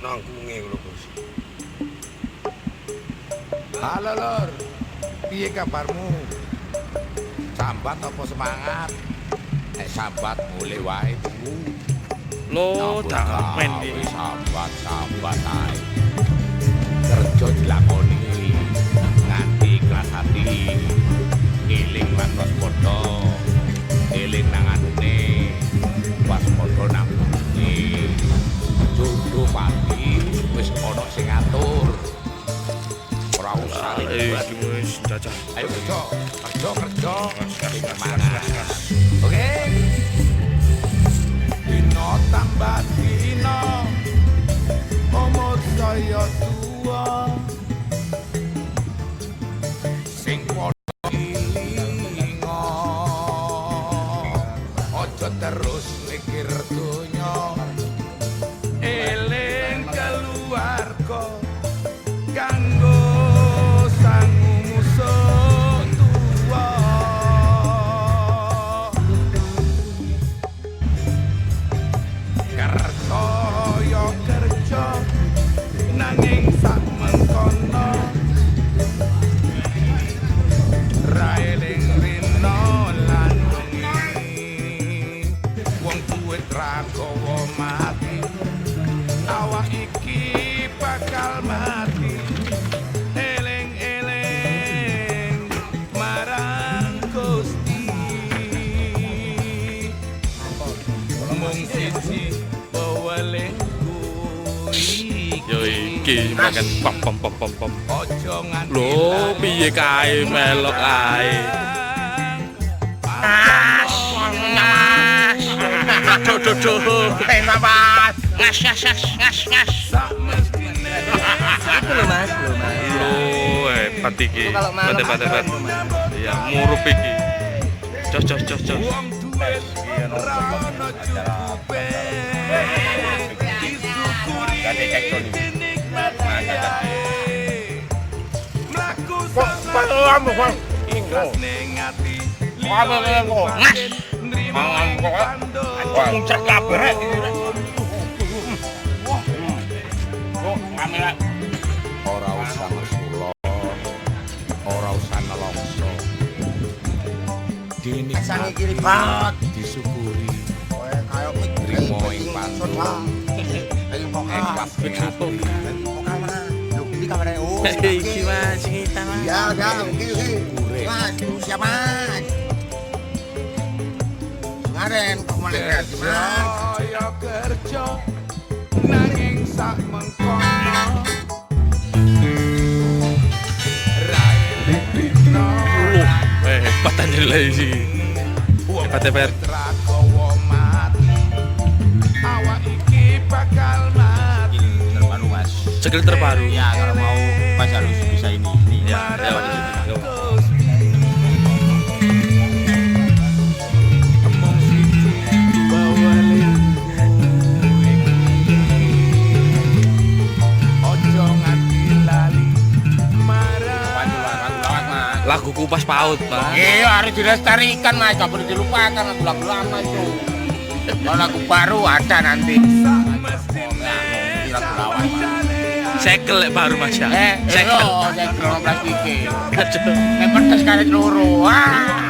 nangkunge lho Bos. Halo Lur. Piye kabarmu? Sambat apa semangat? Eh sambat mulai wae tuku. Lo damen iki. Sambat sambat ae. Kerja dilakoni nganti ikhlas hati. Eling lan waspada. Oke. Dino tambah dino. Umur saya tua. Tragowo mati awak iki bakal mati eling eling marang Gusti mung siji bawalengku Yo iki makan pom pom pom pom pom. ojo nganti Lho, piye kae melok ae. Aduh. Enak, Mas. Ngas, ngas, ngas, ngas. Itu loh, Mas. Loh, hebat iki. Hebat, hebat, hebat. Iya, murup iki. Cos, cos, cos, cos. Kok patulam kok inggo. Ngas. Ngas. Nrimo Muncrat kabeh, rek. Kok ora usah ngesulon ora usah nelongso Sang iki dinikmati libat. disyukuri Kowe kayak Trimo ing pandu. Ayo kok. Loh, ini kamera. Oh. Iki Mas. Ya, oke, oke. Mas, siap kemarin kemarin Yo kerja nanging sak mengkono. Oh, eh, hebat anjir lah isi Hebat hebat. Segel terbaru Ya kalau mau pas harus Lagu kupas paut, Pak. Iya harus dilestarikan mas, gak boleh dilupakan lagu-lagu lama itu. Kalau lagu baru ada nanti. lagu lawan mas. Sekel baru Mas ya. Eh, Sekel. saya kira plastik. Aduh. Eh, pedes karet loro. Wah.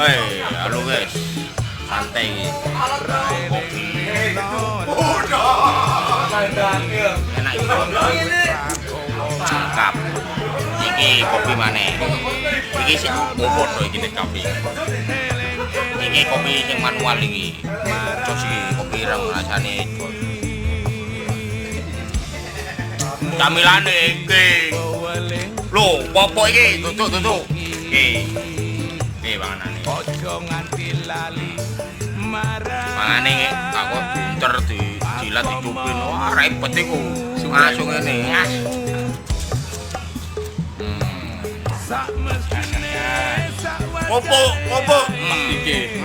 Hei, halo guys. Santai iki. Kopi. Enak iki. Cakap. Iki kopi maneh. Iki sing bobot iki nek kopi. Iki kopi sing manual iki. Cos iki kopi rang rasane. Camilane iki. Lho, popo iki? Tutuk, tutuk. Iki Ojo nganti lali marah Mangane aku pinter di jilat dicupin. Wah, repot iku. Langsung ngene. Ah. Hmm. sak mestine sak Popo, popo. Iki.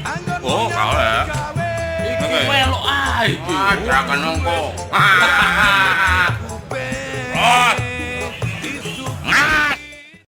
anggon Oh, gawe Iki melok ae iki. Ah, drakan nongko. Ah. Oh,